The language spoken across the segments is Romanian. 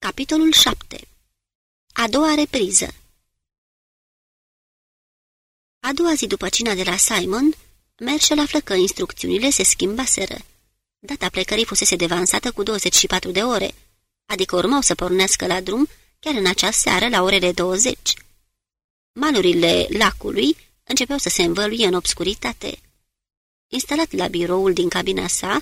Capitolul 7 A doua repriză A doua zi după cina de la Simon, Merșel află că instrucțiunile se schimbaseră. Data plecării fusese devansată cu 24 de ore, adică urmau să pornească la drum chiar în acea seară la orele 20. Malurile lacului începeau să se învăluie în obscuritate. Instalat la biroul din cabina sa,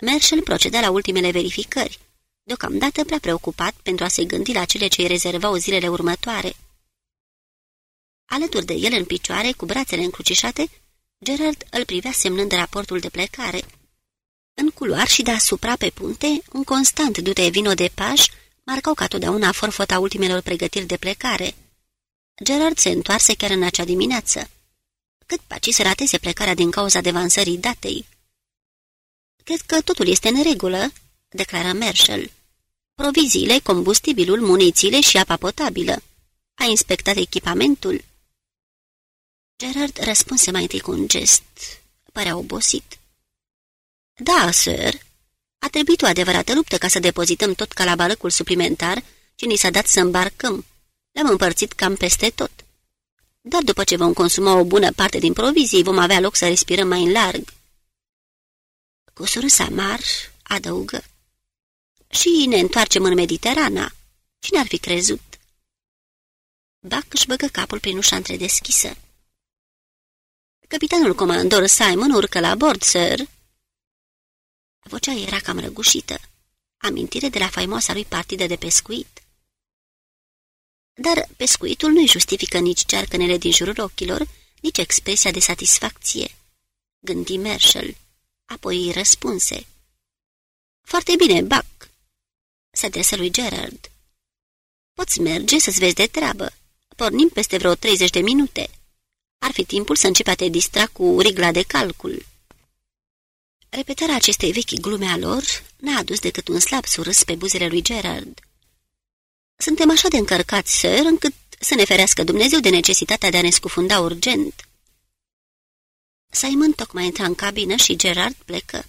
Merșel proceda la ultimele verificări, deocamdată prea preocupat pentru a se gândi la cele ce îi rezervau zilele următoare. Alături de el în picioare, cu brațele încrucișate, Gerard îl privea semnând raportul de plecare. În culoar și deasupra pe punte, un constant dute vino de paș marcau ca totdeauna forfota ultimelor pregătiri de plecare. Gerard se întoarse chiar în acea dimineață. Cât paci să rateze plecarea din cauza devansării datei. Cred că totul este în regulă, declară Marshall. Proviziile, combustibilul, munițiile și apa potabilă. A inspectat echipamentul? Gerard răspunse mai întâi cu un gest. Părea obosit. Da, sir. A trebuit o adevărată luptă ca să depozităm tot calabalăcul suplimentar ce ni s-a dat să îmbarcăm. L-am împărțit cam peste tot. Dar după ce vom consuma o bună parte din provizii, vom avea loc să respirăm mai în larg. Cu surâs amar, adăugă. Și ne întoarcem în Mediterana. Cine ar fi crezut? Bac își băgă capul prin ușa întredeschisă. Capitanul comandor Simon urcă la bord, sir. Vocea era cam răgușită. Amintire de la faimoasa lui partidă de pescuit. Dar pescuitul nu-i justifică nici cearcănele din jurul ochilor, nici expresia de satisfacție. Gândi Marshall. Apoi îi răspunse. Foarte bine, Buck. Se adresă lui Gerard. Poți merge să-ți vezi de treabă. Pornim peste vreo 30 de minute. Ar fi timpul să începe a te distra cu rigla de calcul. Repetarea acestei vechi glume a lor n-a adus decât un slab surâs pe buzele lui Gerard. Suntem așa de încărcați, sir, încât să ne ferească Dumnezeu de necesitatea de a ne scufunda urgent. Simon tocmai intra în cabină și Gerard plecă.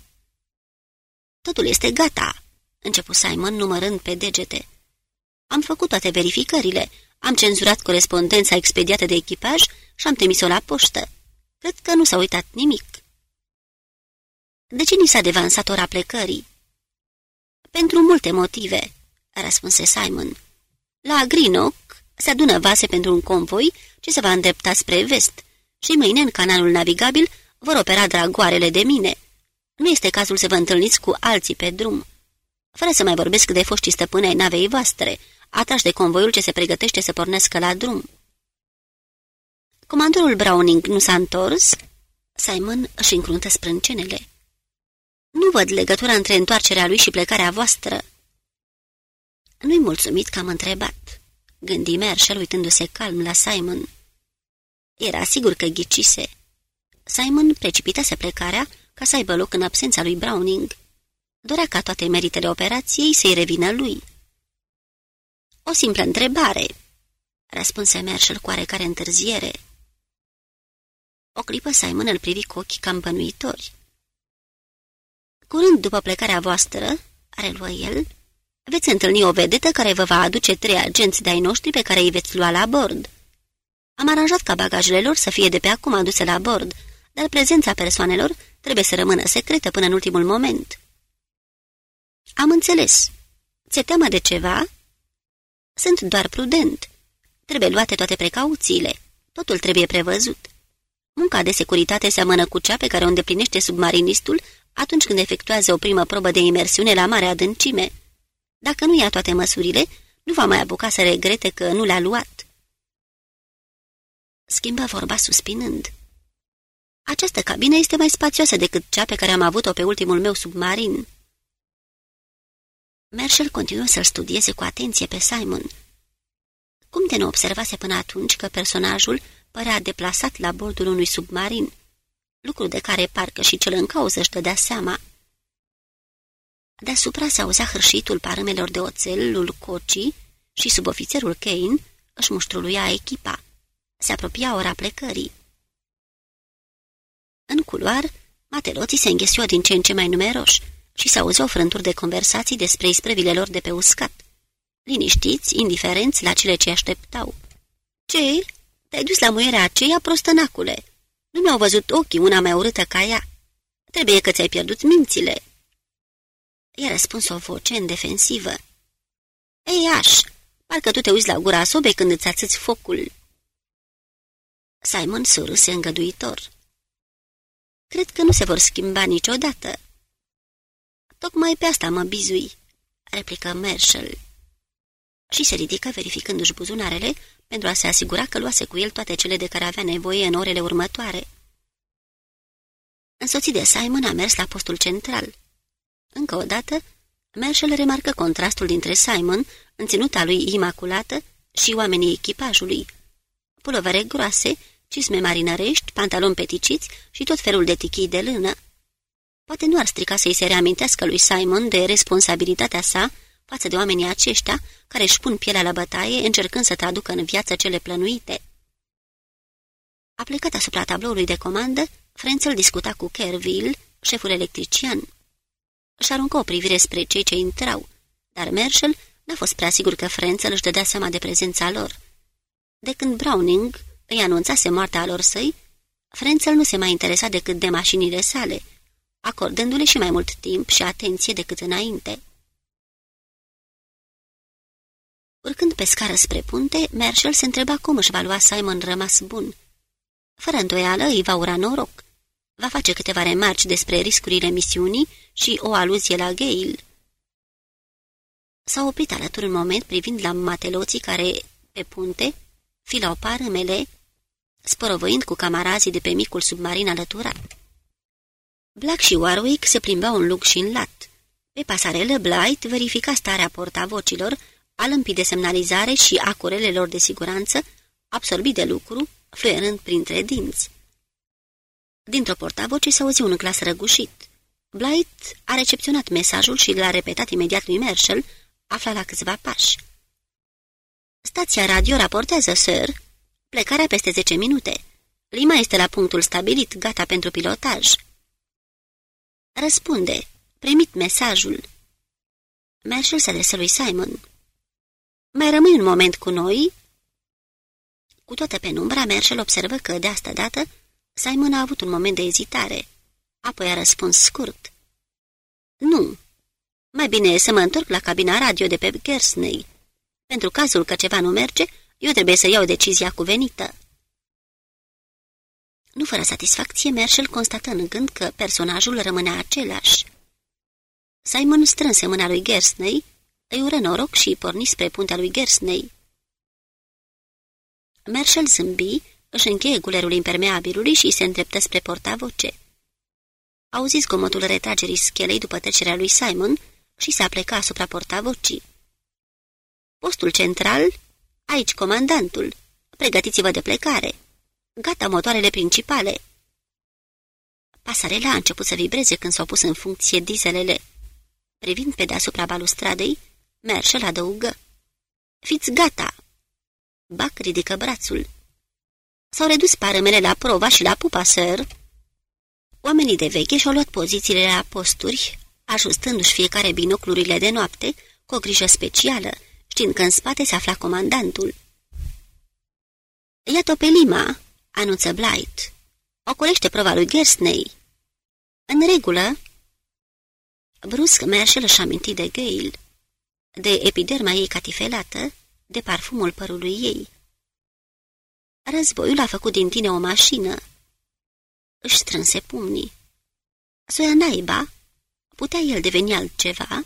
Totul este gata, începu Simon numărând pe degete. Am făcut toate verificările, am cenzurat corespondența expediată de echipaj și am trimis-o la poștă. Cred că nu s-a uitat nimic. De ce ni s-a devansat ora plecării? Pentru multe motive, răspunse Simon. La Greenock se adună vase pentru un convoi ce se va îndrepta spre vest și mâine în canalul navigabil vor opera dragoarele de mine. Nu este cazul să vă întâlniți cu alții pe drum. Fără să mai vorbesc de foștii stăpâni ai navei voastre, atrași de convoiul ce se pregătește să pornească la drum. Comandorul Browning nu s-a întors? Simon își încruntă sprâncenele. Nu văd legătura între întoarcerea lui și plecarea voastră. Nu-i mulțumit că am întrebat, gândi Marshall uitându-se calm la Simon. Era sigur că ghicise. Simon precipitase plecarea ca să aibă loc în absența lui Browning. Dorea ca toate meritele operației să-i revină lui. O simplă întrebare, răspunse Marshall cu oarecare întârziere. O clipă Simon îl privi cu ochi cam bănuitori. Curând după plecarea voastră, reluă el, veți întâlni o vedetă care vă va aduce trei agenți de-ai noștri pe care îi veți lua la bord. Am aranjat ca bagajele lor să fie de pe acum aduse la bord, dar prezența persoanelor trebuie să rămână secretă până în ultimul moment. Am înțeles. Ți-e teamă de ceva? Sunt doar prudent. Trebuie luate toate precauțiile. Totul trebuie prevăzut. Munca de securitate seamănă cu cea pe care o îndeplinește submarinistul atunci când efectuează o primă probă de imersiune la mare adâncime. Dacă nu ia toate măsurile, nu va mai apuca să regrete că nu le-a luat. Schimbă vorba suspinând. Această cabină este mai spațioasă decât cea pe care am avut-o pe ultimul meu submarin. Marshall continuă să-l studieze cu atenție pe Simon. Cum de nu observase până atunci că personajul părea deplasat la bordul unui submarin, lucru de care parcă și cel în cauză își dădea seama. Deasupra se auzea hârșitul parâmelor de oțel, lui cocii și subofițerul Kane își muștruluia echipa. Se apropia ora plecării. În culoar, mateloții se înghesuiau din ce în ce mai numeroși și se auzeau frânturi de conversații despre isprăvile lor de pe uscat. liniștiți, indiferenți la cele ce așteptau. Ce? Te-ai dus la muierea aceea, prostănacule? Nu mi-au văzut ochii una mai urâtă ca ea. Trebuie că ți-ai pierdut mințile." I-a răspuns o voce în defensivă. Ei, aș, parcă tu te uiți la gura sobei când îți ațâți focul." Simon surâse îngăduitor. Cred că nu se vor schimba niciodată." Tocmai pe asta mă bizui," replică Marshall. Și se ridică verificându-și buzunarele pentru a se asigura că luase cu el toate cele de care avea nevoie în orele următoare. Însoțit de Simon a mers la postul central. Încă o dată, Marshall remarcă contrastul dintre Simon, în ținuta lui imaculată, și oamenii echipajului. Pulovere groase, cisme marinărești, pantaloni peticiți și tot felul de tichii de lână. Poate nu ar strica să-i se reamintească lui Simon de responsabilitatea sa față de oamenii aceștia care își pun pielea la bătaie încercând să traducă în viață cele plănuite. A plecat asupra tabloului de comandă, Frenzel discuta cu Kerville, șeful electrician. Își aruncă o privire spre cei ce intrau, dar Marshall n-a fost prea sigur că Frenzel își dădea seama de prezența lor. De când Browning îi anunțase moartea lor săi, Frenzel nu se mai interesa decât de mașinile sale, acordându-le și mai mult timp și atenție decât înainte. Urcând pe scară spre punte, Marshall se întreba cum își va lua Simon rămas bun. Fără îndoială îi va ura noroc. Va face câteva remarci despre riscurile misiunii și o aluzie la Gale. S-a oprit alături un moment privind la mateloții care, pe punte, filau parâmele, sporovăind cu camarazii de pe micul submarin alăturat. Black și Warwick se plimbau în lug și în lat. Pe pasarelă, Blight verifica starea portavocilor, a lămpii de semnalizare și a curelelor de siguranță, absorbit de lucru, fluierând printre dinți. Dintr-o portavoce se auzi un glas răgușit. Blight a recepționat mesajul și l-a repetat imediat lui Marshall, afla la câțiva pași. Stația radio raportează, sir. Plecarea peste 10 minute. Lima este la punctul stabilit, gata pentru pilotaj. Răspunde. Primit mesajul. Marshall se adresă lui Simon. Mai rămâi un moment cu noi?" Cu toată penumbra, Marshall observă că, de asta dată, Simon a avut un moment de ezitare. Apoi a răspuns scurt. Nu. Mai bine să mă întorc la cabina radio de pe Gersney. Pentru cazul că ceva nu merge, eu trebuie să iau decizia cuvenită. Nu fără satisfacție, Marshall constată în gând că personajul rămânea același. Simon strânse mâna lui Gersney, îi ură noroc și porni spre puntea lui Gersney. Marshall zâmbi, își încheie gulerul impermeabilului și se îndreptă spre portavoce. Auzi zgomotul retragerii schelei după trecerea lui Simon și se apleca asupra portavocii. Postul central? Aici comandantul. Pregătiți-vă de plecare. Gata motoarele principale. Pasarela a început să vibreze când s-au pus în funcție dizelele. Privind pe deasupra balustradei, Merșel adăugă. Fiți gata! Bac ridică brațul. S-au redus parămele la prova și la pupa, săr. Oamenii de veche și-au luat pozițiile la posturi, ajustându-și fiecare binoclurile de noapte, cu o grijă specială, știind că în spate se afla comandantul. Iată pe Lima, anunță Blight. Ocolește prova lui Gersney. În regulă. Brusc, Marshall își aminti de Gale, de epiderma ei catifelată, de parfumul părului ei. Războiul a făcut din tine o mașină. Își strânse pumnii. Soia naiba, putea el deveni altceva?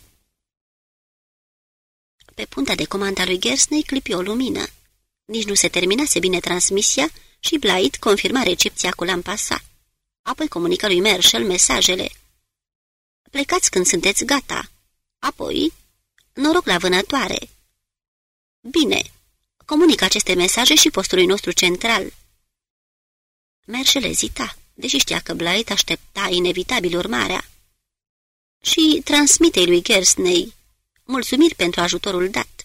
Pe punta de comanda lui Gersney clipi o lumină. Nici nu se terminase bine transmisia și Blight confirma recepția cu lampa sa. Apoi comunică lui Marshall mesajele. Plecați când sunteți gata. Apoi, noroc la vânătoare. Bine, comunică aceste mesaje și postului nostru central. Marshall ezita, deși știa că Blight aștepta inevitabil urmarea. Și transmite lui Gersney mulțumiri pentru ajutorul dat.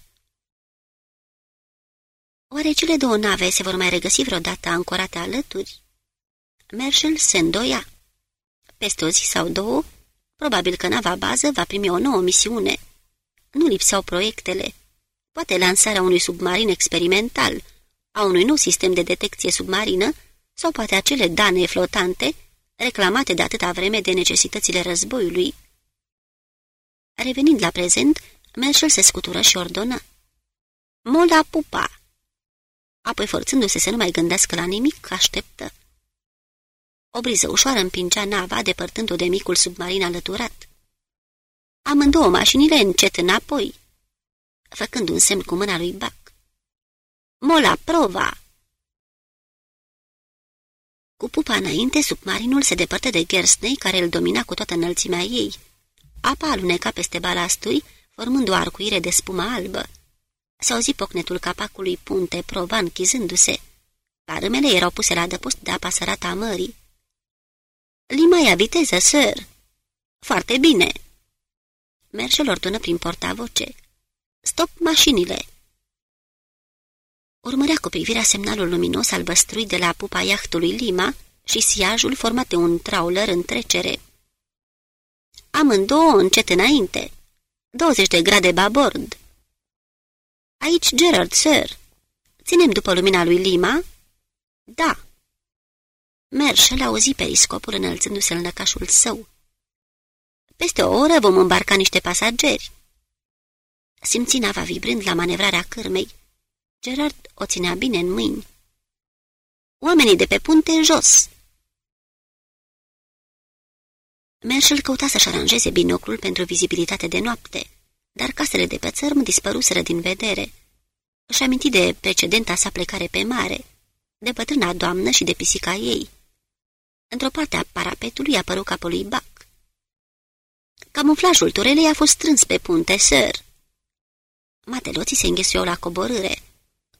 Oare cele două nave se vor mai regăsi vreodată ancorate alături? Marshall se îndoia. Peste o zi sau două, probabil că nava bază va primi o nouă misiune. Nu lipseau proiectele. Poate lansarea unui submarin experimental, a unui nou sistem de detecție submarină, sau poate acele dane flotante, reclamate de atâta vreme de necesitățile războiului. Revenind la prezent, Merșel se scutură și ordonă. Mola pupa! Apoi, forțându-se să nu mai gândească la nimic, așteptă. O briză ușoară împingea nava, depărtând-o de micul submarin alăturat. Amândouă mașinile încet înapoi, făcând un semn cu mâna lui Bac. Mola prova! Cu pupa înainte, submarinul se depărtă de Gersney, care îl domina cu toată înălțimea ei. Apa aluneca peste balasturi, formând o arcuire de spumă albă. S-a auzit pocnetul capacului punte, prova închizându-se. Parâmele erau puse la adăpost de apa sărată a mării. Limaia viteză, sir!" Foarte bine!" Merșel ordonă prin portavoce. Stop mașinile!" Urmărea cu privirea semnalul luminos albăstrui de la pupa iahtului Lima și siajul format de un trawler în trecere. Amândouă încet înainte. 20 de grade babord. Aici Gerard, sir. Ținem după lumina lui Lima? Da. Merșel auzi periscopul înălțându-se în lăcașul său. Peste o oră vom îmbarca niște pasageri. Simți nava vibrând la manevrarea cârmei. Gerard o ținea bine în mâini. Oamenii de pe punte jos! Merșel căuta să-și aranjeze binoclul pentru vizibilitate de noapte, dar casele de pe țărm dispăruseră din vedere. Își aminti de precedenta sa plecare pe mare, de bătrâna doamnă și de pisica ei. Într-o parte a parapetului apăru capul lui Bac. Camuflajul turelei a fost strâns pe punte, sir. Mateloții se înghesuiau la coborâre.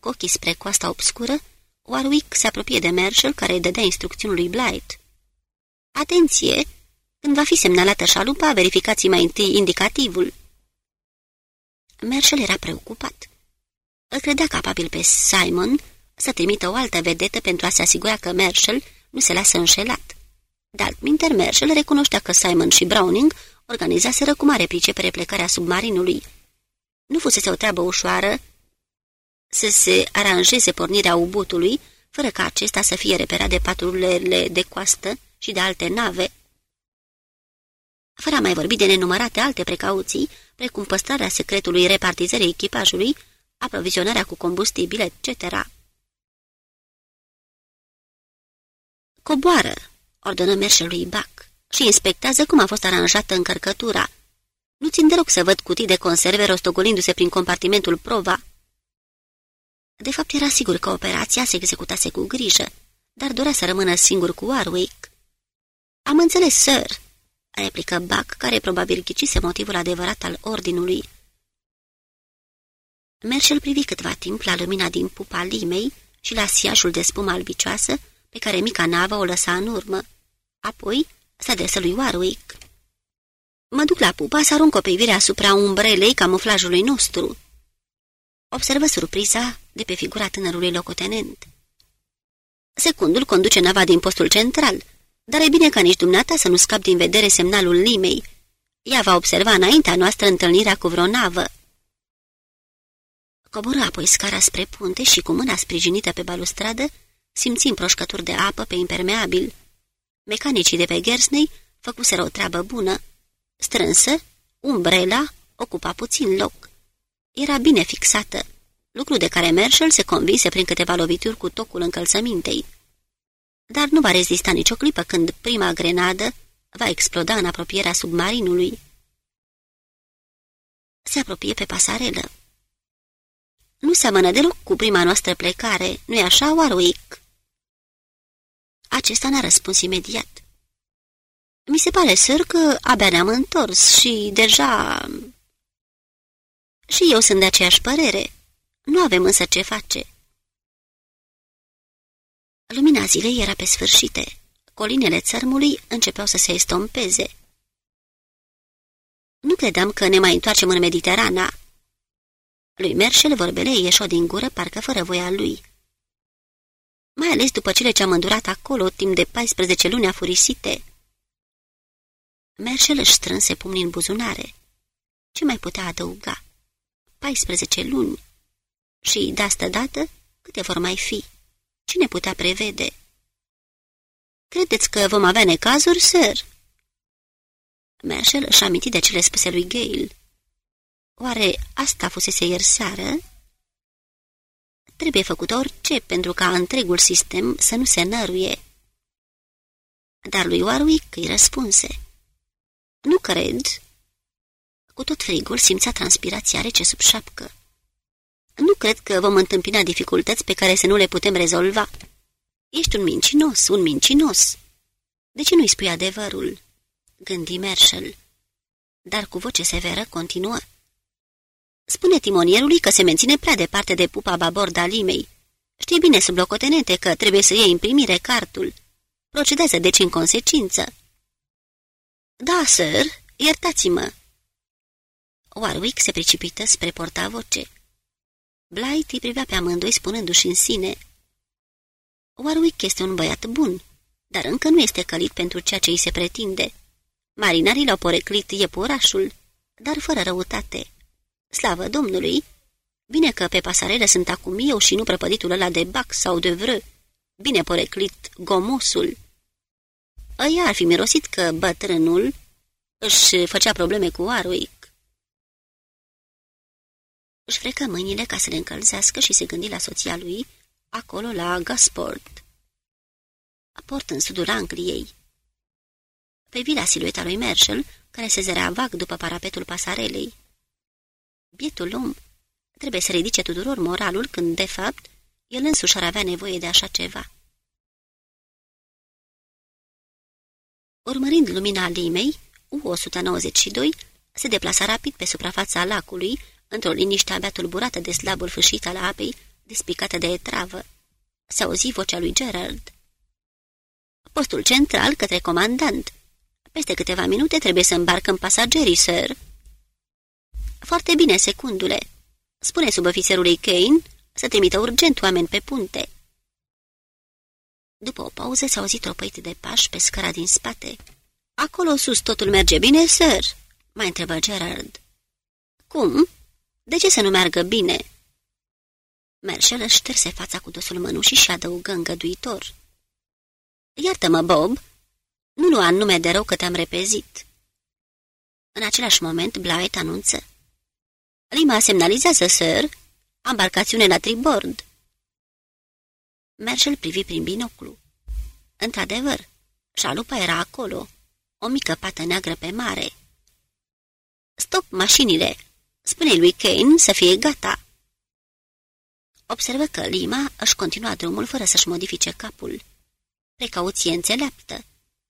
Cu ochii spre coasta obscură, Warwick se apropie de Marshall, care îi dădea instrucțiuni lui Blight. Atenție! Când va fi semnalată șalupa, verificați mai întâi indicativul. Marshall era preocupat. Îl credea capabil pe Simon să trimită o altă vedetă pentru a se asigura că Marshall nu se lasă înșelat. Daltminter Marshall recunoștea că Simon și Browning organizaseră cu mare pricepere plecarea submarinului. Nu fusese o treabă ușoară să se aranjeze pornirea ubutului, fără ca acesta să fie reperat de patrulele de coastă și de alte nave, fără a mai vorbi de nenumărate alte precauții, precum păstrarea secretului repartizării echipajului, aprovizionarea cu combustibil, etc. Coboară, ordonă merșelui Bac, și inspectează cum a fost aranjată încărcătura. Nu țin deloc să văd cutii de conserve rostogolindu-se prin compartimentul prova. De fapt, era sigur că operația se executase cu grijă, dar dorea să rămână singur cu Warwick. Am înțeles, sir," replică Buck, care probabil ghicise motivul adevărat al ordinului. Merșel privi câtva timp la lumina din pupa limei și la siajul de spumă albicioasă pe care mica navă o lăsa în urmă. Apoi se adresă lui Warwick. Mă duc la pupa să arunc o privire asupra umbrelei camuflajului nostru. Observă surpriza de pe figura tânărului locotenent. Secundul conduce nava din postul central, dar e bine ca nici dumneata să nu scap din vedere semnalul limei. Ea va observa înaintea noastră întâlnirea cu vreo navă. Coboră apoi scara spre punte și cu mâna sprijinită pe balustradă, simți împroșcături de apă pe impermeabil. Mecanicii de pe Gersney făcuseră o treabă bună. Strânsă, umbrela ocupa puțin loc. Era bine fixată, lucru de care Marshall se convinse prin câteva lovituri cu tocul încălțămintei. Dar nu va rezista nicio clipă când prima grenadă va exploda în apropierea submarinului. Se apropie pe pasarelă. Nu seamănă deloc cu prima noastră plecare, nu-i așa, Warwick? Acesta n-a răspuns imediat. Mi se pare, săr, că abia ne-am întors și deja... Și eu sunt de aceeași părere. Nu avem însă ce face. Lumina zilei era pe sfârșite. Colinele țărmului începeau să se estompeze. Nu credeam că ne mai întoarcem în Mediterana. Lui Merșel vorbele ieșo din gură, parcă fără voia lui. Mai ales după cele ce am îndurat acolo timp de 14 luni afurisite. Merșel își strânse pumnii în buzunare. Ce mai putea adăuga? 14 luni. Și de asta dată, câte vor mai fi? Cine putea prevede? Credeți că vom avea necazuri, sir?" Marshall își aminti de cele spuse lui Gale. Oare asta fusese ieri seară? Trebuie făcut orice pentru ca întregul sistem să nu se năruie. Dar lui Warwick îi răspunse. Nu cred. Cu tot frigul simțea transpirația rece sub șapcă. Nu cred că vom întâmpina dificultăți pe care să nu le putem rezolva. Ești un mincinos, un mincinos. De ce nu-i spui adevărul? Gândi Marshall. Dar cu voce severă continuă. Spune timonierului că se menține prea departe de pupa babord al limei. Știi bine, sublocotenente, că trebuie să iei în primire cartul. Procedează deci în consecință. Da, sir, iertați-mă. Warwick se precipită spre portavoce. Blight îi privea pe amândoi spunându-și în sine. Warwick este un băiat bun, dar încă nu este călit pentru ceea ce îi se pretinde. Marinarii l-au poreclit iepurașul, dar fără răutate. Slavă Domnului! Bine că pe pasarele sunt acum eu și nu prăpăditul ăla de bac sau de vră. Bine poreclit gomosul. Ăia ar fi mirosit că bătrânul își făcea probleme cu Warwick. Își frecă mâinile ca să le încălzească și se gândi la soția lui, acolo la Gosport. Port în sudul Angliei. Privi la silueta lui Marshall, care se zărea vag după parapetul pasarelei. Bietul om trebuie să ridice tuturor moralul când, de fapt, el însuși ar avea nevoie de așa ceva. Urmărind lumina limei, U-192 se deplasa rapid pe suprafața lacului, într-o liniște abia tulburată de slabul fâșit al apei, despicată de etravă. Se auzi vocea lui Gerald. Postul central către comandant. Peste câteva minute trebuie să îmbarcăm pasagerii, sir." Foarte bine, secundule. Spune subofițerului Kane să trimită urgent oameni pe punte." După o pauză s-a auzit tropăit de pași pe scara din spate. Acolo sus totul merge bine, sir?" mai întrebă Gerard. Cum? De ce să nu meargă bine?" Merșel își șterse fața cu dosul mănușii și adăugă îngăduitor. Iartă-mă, Bob, nu lua în nume de rău că te-am repezit." În același moment, Blight anunță. Lima semnalizează, sir, embarcațiune la tribord." Merșel privi prin binoclu. Într-adevăr, șalupa era acolo, o mică pată neagră pe mare. Stop mașinile! Spune lui Kane să fie gata!" Observă că Lima își continua drumul fără să-și modifice capul. Precauție înțeleaptă.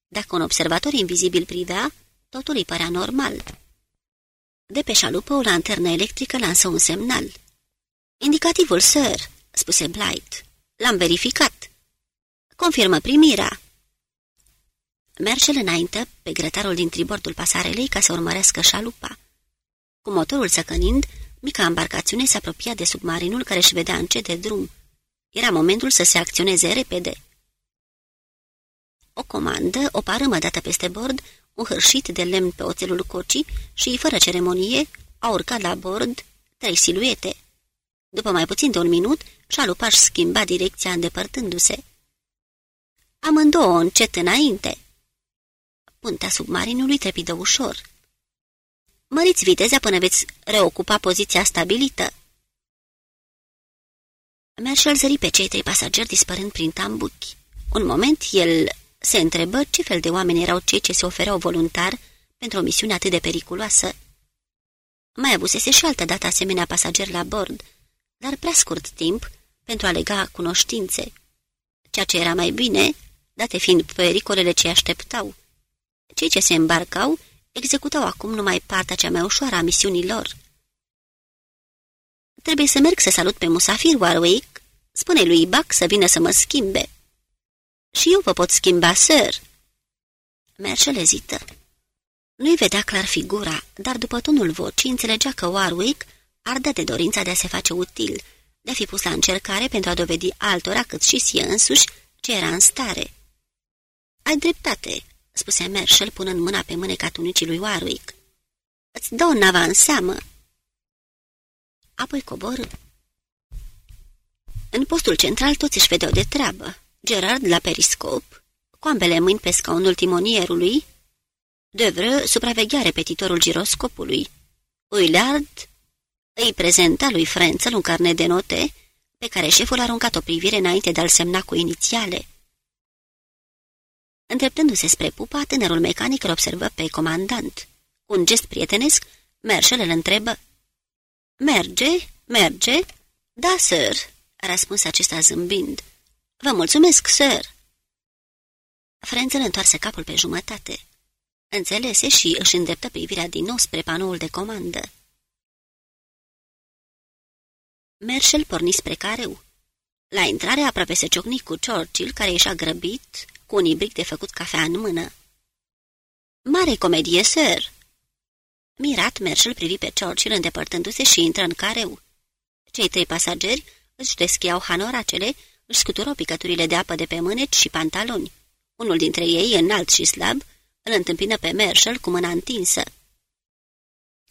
Dacă un observator invizibil privea, totul îi părea normal. De pe șalupă, o lanternă electrică lansă un semnal. Indicativul, sir," spuse Blight. L-am verificat." Confirmă primirea." Merge înainte pe grătarul din tribordul pasarelei ca să urmărească șalupa. Cu motorul săcănind, mica embarcațiune se apropia de submarinul care își vedea încet de drum. Era momentul să se acționeze repede. O comandă, o parâmă dată peste bord, un hârșit de lemn pe oțelul cocii și, fără ceremonie, a urcat la bord trei siluete. După mai puțin de un minut, șalupaș își schimba direcția îndepărtându-se. Amândouă încet înainte. Puntea submarinului trepidă ușor. Măriți viteza până veți reocupa poziția stabilită. Marshall zări pe cei trei pasageri dispărând prin tambuchi. Un moment, el se întrebă ce fel de oameni erau cei ce se ofereau voluntar pentru o misiune atât de periculoasă. Mai avusese și altă dată asemenea pasageri la bord, dar prea scurt timp pentru a lega cunoștințe. Ceea ce era mai bine, date fiind pericolele ce așteptau. Cei ce se îmbarcau executau acum numai partea cea mai ușoară a misiunilor. Trebuie să merg să salut pe musafir Warwick. Spune lui Buck să vină să mă schimbe. Și eu vă pot schimba, sir." Merșel ezită. Nu-i vedea clar figura, dar după tonul vocii înțelegea că Warwick ardea de dorința de a se face util, de a fi pus la încercare pentru a dovedi altora cât și sie însuși ce era în stare. Ai dreptate," spuse Merșel punând mâna pe mâneca tunicii lui Warwick. Îți dau nava în seamă." Apoi coborâ. În postul central toți își vedeau de treabă. Gerard la periscop, cu ambele mâini pe scaunul timonierului, Devră supraveghea repetitorul giroscopului. Uillard îi prezenta lui Frenzel un carnet de note pe care șeful a aruncat o privire înainte de a-l semna cu inițiale. Întreptându-se spre pupa, tânărul mecanic îl observă pe comandant. Cu un gest prietenesc, Merșel îl întrebă. Merge? Merge? Da, sir, a răspuns acesta zâmbind. Vă mulțumesc, sir. Frenzel întoarse capul pe jumătate. Înțelese și își îndreptă privirea din nou spre panoul de comandă. Merșel porni spre careu. La intrare aproape se ciocni cu Churchill, care ieșea grăbit, cu un ibric de făcut cafea în mână. Mare comedie, sir!" Mirat, Merșel privi pe Churchill îndepărtându-se și intră în careu. Cei trei pasageri își deschiau hanoracele, își scuturau picăturile de apă de pe mâneci și pantaloni. Unul dintre ei, înalt și slab, îl întâmpină pe Marshall cu mâna întinsă.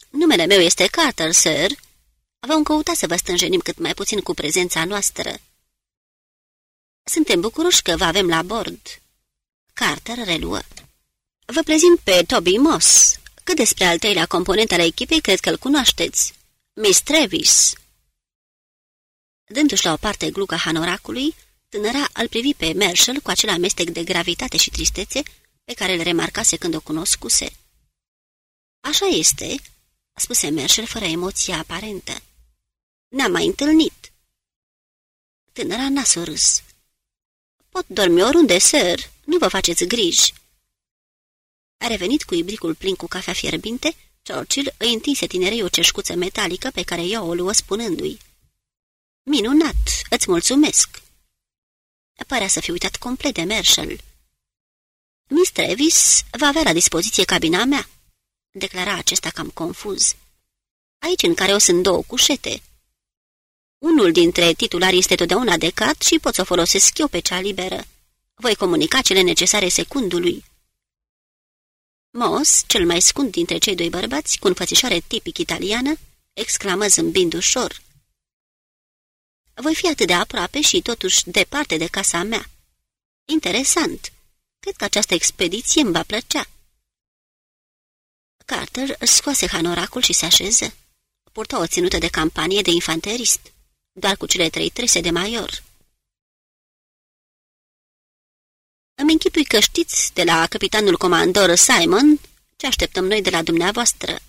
Numele meu este Carter, sir. Vom căuta să vă stânjenim cât mai puțin cu prezența noastră. Suntem bucuroși că vă avem la bord. Carter reluă. Vă prezint pe Toby Moss. Cât despre al treilea component al echipei, cred că îl cunoașteți. Miss Travis. Dându-și la o parte gluga hanoracului, tânăra îl privi pe Marshall cu acel amestec de gravitate și tristețe pe care îl remarcase când o cunoscuse. Așa este, spuse Merșel fără emoție aparentă. Ne-am mai întâlnit. Tânăra n-a surâs. Pot dormi oriunde, sir, nu vă faceți griji. A revenit cu ibricul plin cu cafea fierbinte, Churchill îi întinse tinerei o ceșcuță metalică pe care ea o luă spunându-i. Minunat, îți mulțumesc. Părea să fi uitat complet de Marshall. Miss Travis va avea la dispoziție cabina mea, declara acesta cam confuz. Aici în care o sunt două cușete. Unul dintre titulari este totdeauna decat și pot să o folosesc eu pe cea liberă. Voi comunica cele necesare secundului. Moss, cel mai scund dintre cei doi bărbați, cu înfățișare tipic italiană, exclamă zâmbind ușor. Voi fi atât de aproape și totuși departe de casa mea. Interesant. Cred că această expediție îmi va plăcea. Carter scoase hanoracul și se așeză. Purta o ținută de campanie de infanterist, doar cu cele trei trese de maior. Îmi închipui că știți de la capitanul comandor Simon ce așteptăm noi de la dumneavoastră.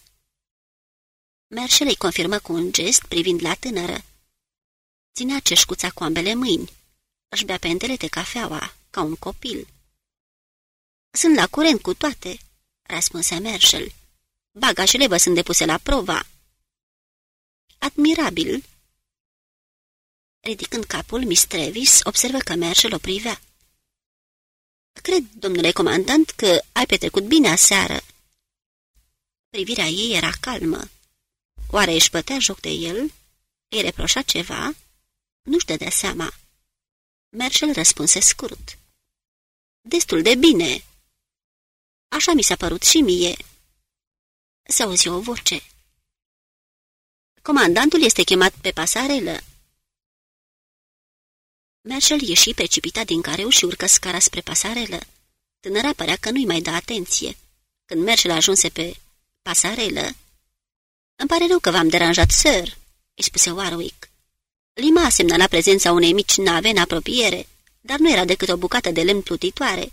Merșel îi confirmă cu un gest privind la tânără. Ținea ceșcuța cu ambele mâini. Își bea pentelete cafeaua, ca un copil. Sunt la curent cu toate," răspunse Marshall. Bagajele vă sunt depuse la prova." Admirabil." Ridicând capul, Miss Travis observă că Marshall o privea. Cred, domnule comandant, că ai petrecut bine aseară." Privirea ei era calmă. Oare își bătea joc de el? Îi reproșa ceva? Nu-și dădea seama. Marshall răspunse scurt. Destul de bine. Așa mi s-a părut și mie. Se auzi o voce. Comandantul este chemat pe pasarelă. Marshall ieși precipitat din careu și urcă scara spre pasarelă. Tânăra părea că nu-i mai da atenție. Când Marshall ajunse pe pasarelă... Îmi pare rău că v-am deranjat, sir," îi spuse Warwick. Lima la prezența unei mici nave în apropiere, dar nu era decât o bucată de lemn plutitoare.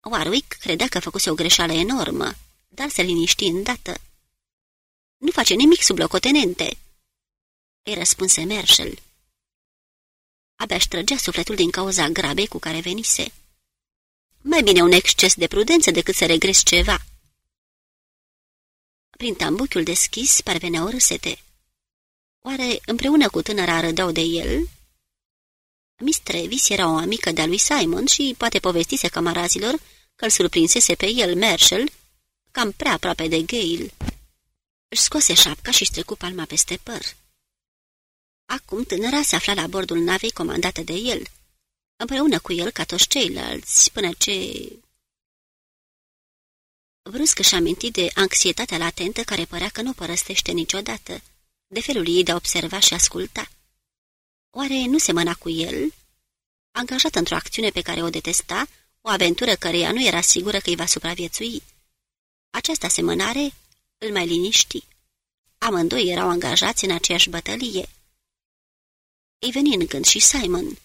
Warwick credea că făcuse o greșeală enormă, dar se liniști îndată. Nu face nimic sub locotenente, îi răspunse Marshall. Abia își trăgea sufletul din cauza grabei cu care venise. Mai bine un exces de prudență decât să regres ceva. Prin tambuchiul deschis parveneau râsete. Oare împreună cu tânăra rădau de el? Miss Travis era o amică de-a lui Simon și poate povestise camarazilor că îl surprinsese pe el, Marshall, cam prea aproape de Gale. Își scoase șapca și-și trecu palma peste păr. Acum tânăra se afla la bordul navei comandată de el, împreună cu el ca toți ceilalți, până ce... Brusc își aminti de anxietatea latentă care părea că nu părăstește niciodată, de felul ei de a observa și asculta. Oare nu semăna cu el? Angajat într-o acțiune pe care o detesta, o aventură căreia nu era sigură că îi va supraviețui. Această asemănare îl mai liniști. Amândoi erau angajați în aceeași bătălie. Îi veni în gând și Simon.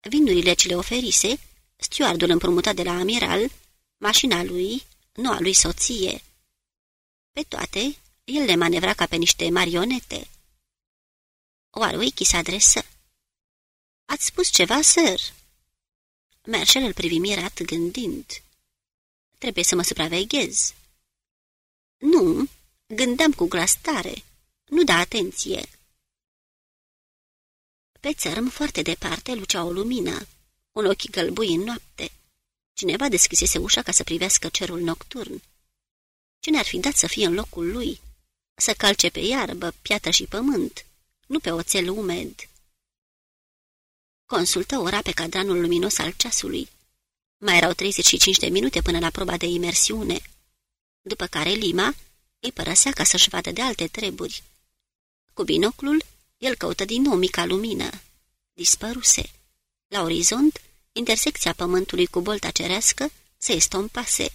Vinurile ce le oferise, stewardul împrumutat de la amiral, mașina lui, noua lui soție. Pe toate, el le manevra ca pe niște marionete. Warwick se adresă. Ați spus ceva, sir?" Merșel îl privi mirat gândind. Trebuie să mă supraveghez." Nu, gândeam cu glas tare. Nu da atenție." Pe țărm, foarte departe, lucea o lumină, un ochi gălbui în noapte. Cineva deschisese ușa ca să privească cerul nocturn. Cine ar fi dat să fie în locul lui? Să calce pe iarbă, piatră și pământ, nu pe oțel umed. Consultă ora pe cadranul luminos al ceasului. Mai erau 35 de minute până la proba de imersiune, după care Lima îi părăsea ca să-și vadă de alte treburi. Cu binoclul, el căută din nou mica lumină. Dispăruse. La orizont, intersecția pământului cu bolta cerească se estompase.